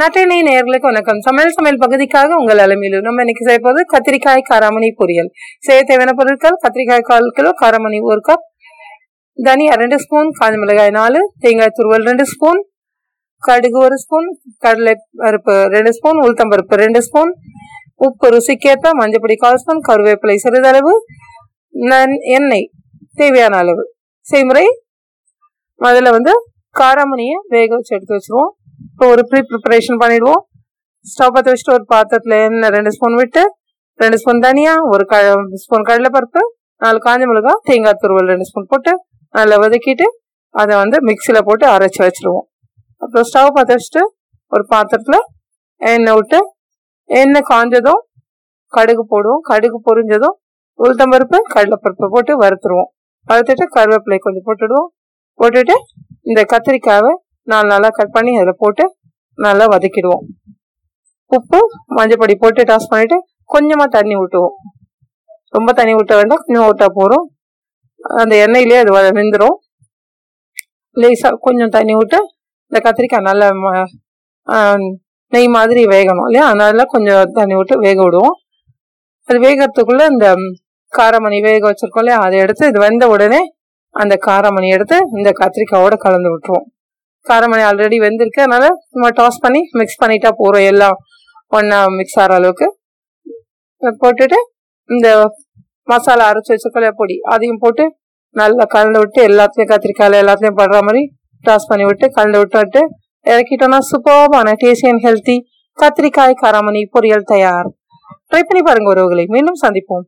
நட்டினை நேர்களுக்கு வணக்கம். சமையல் சமையல் பகுதிக்காக உங்கள் அலமையிலு நம்ம இன்னைக்கு செய்யப்போது கத்திரிக்காய் காராமணி பொரியல். செய்ய தேவையான பொருட்கள் கத்திரிக்காய் கால் கிலோ காராமணி ஒரு கப் தனியா ரெண்டு ஸ்பூன் காஞ்ச மிளகாய் நாலு தேங்காய் துருவல் ரெண்டு ஸ்பூன் கடுகு ஒரு ஸ்பூன் கடலை பருப்பு ரெண்டு ஸ்பூன் உளுத்தம்பருப்பு ரெண்டு ஸ்பூன் உப்பு ருசிக்கேற்ப மஞ்சப்பொடி கால் ஸ்பூன் கருவேப்பிலை சிறிதளவு எண்ணெய் தேவையான அளவு. செய்முறை முதல்ல வந்து காராமணியை வேக வச்சு எடுத்து வச்சிருவோம். இப்போ ஒரு ப்ரீ ப்ரிப்பரேஷன் பண்ணிடுவோம். ஸ்டவ் பற்ற வச்சுட்டு ஒரு பாத்திரத்தில் எண்ணெய் ரெண்டு ஸ்பூன் விட்டு ரெண்டு ஸ்பூன் தனியா ஒரு க ஸ்பூன் கடலைப்பருப்பு நாலு காஞ்ச மிளகா தேங்காய் துருவல் ரெண்டு ஸ்பூன் போட்டு நல்லா வதக்கிட்டு அதை வந்து மிக்சியில் போட்டு அரைச்சி வச்சுருவோம். அப்புறம் ஸ்டவ் பற்ற வச்சுட்டு ஒரு பாத்திரத்தில் எண்ணெய் விட்டு எண்ணெய் காஞ்சதும் கடுகு போடுவோம். கடுகு பொரிஞ்சதும் உளுத்தம்பருப்பு கடலைப்பருப்பு போட்டு வறுத்துருவோம். வறுத்துட்டு கருவேப்பிலை கொஞ்சம் போட்டுடுவோம். போட்டுட்டு இந்த கத்திரிக்காவை நாலு நாளாக கட் பண்ணி அதில் போட்டு நல்லா வதக்கிடுவோம். உப்பு மஞ்சப்பொடி போட்டு டாஸ் பண்ணிவிட்டு கொஞ்சமாக தண்ணி விட்டுவோம் ரொம்ப தண்ணி விட்ட வேண்டாம் கொஞ்சம் ஊற்றா போகிறோம் அந்த எண்ணெயிலே அது வெந்துடும் லேசாக கொஞ்சம் தண்ணி விட்டு இந்த கத்திரிக்காய் நல்லா ம- நெய் மாதிரி வேகணும் இல்லையா? அதனால கொஞ்சம் தண்ணி விட்டு வேக விடுவோம். அது வேகிறதுக்குள்ளே இந்த காரமணி வேக வச்சுருக்கோம் இல்லையா? அதை எடுத்து இது வெந்த உடனே அந்த காரமணி எடுத்து இந்த கத்திரிக்காயோட கலந்து விட்டுருவோம். காரமணி ஆல்ரெடி வெந்திருக்கு. அதனால நம்ம டாஸ் பண்ணி மிக்ஸ் பண்ணிட்டா போறோம் எல்லாம். ஒன்றா மிக்ஸ் ஆகிற அளவுக்கு. போட்டுட்டு இந்த மசாலா அரைச்சி வச்சுக்கல பொடி அதையும் போட்டு நல்லா கலந்து விட்டு எல்லாத்தையும் கத்திரிக்காயில் எல்லாத்தையும் படுற மாதிரி டாஸ் பண்ணி விட்டு கலந்து விட்டு விட்டு இறக்கிட்டோம்னா சூப்பர்பான டேஸ்டி அண்ட் ஹெல்த்தி கத்திரிக்காய் காராமணி பொரியல் தயார். ட்ரை பண்ணி பாருங்க உறவுகளை. மீண்டும் சந்திப்போம்.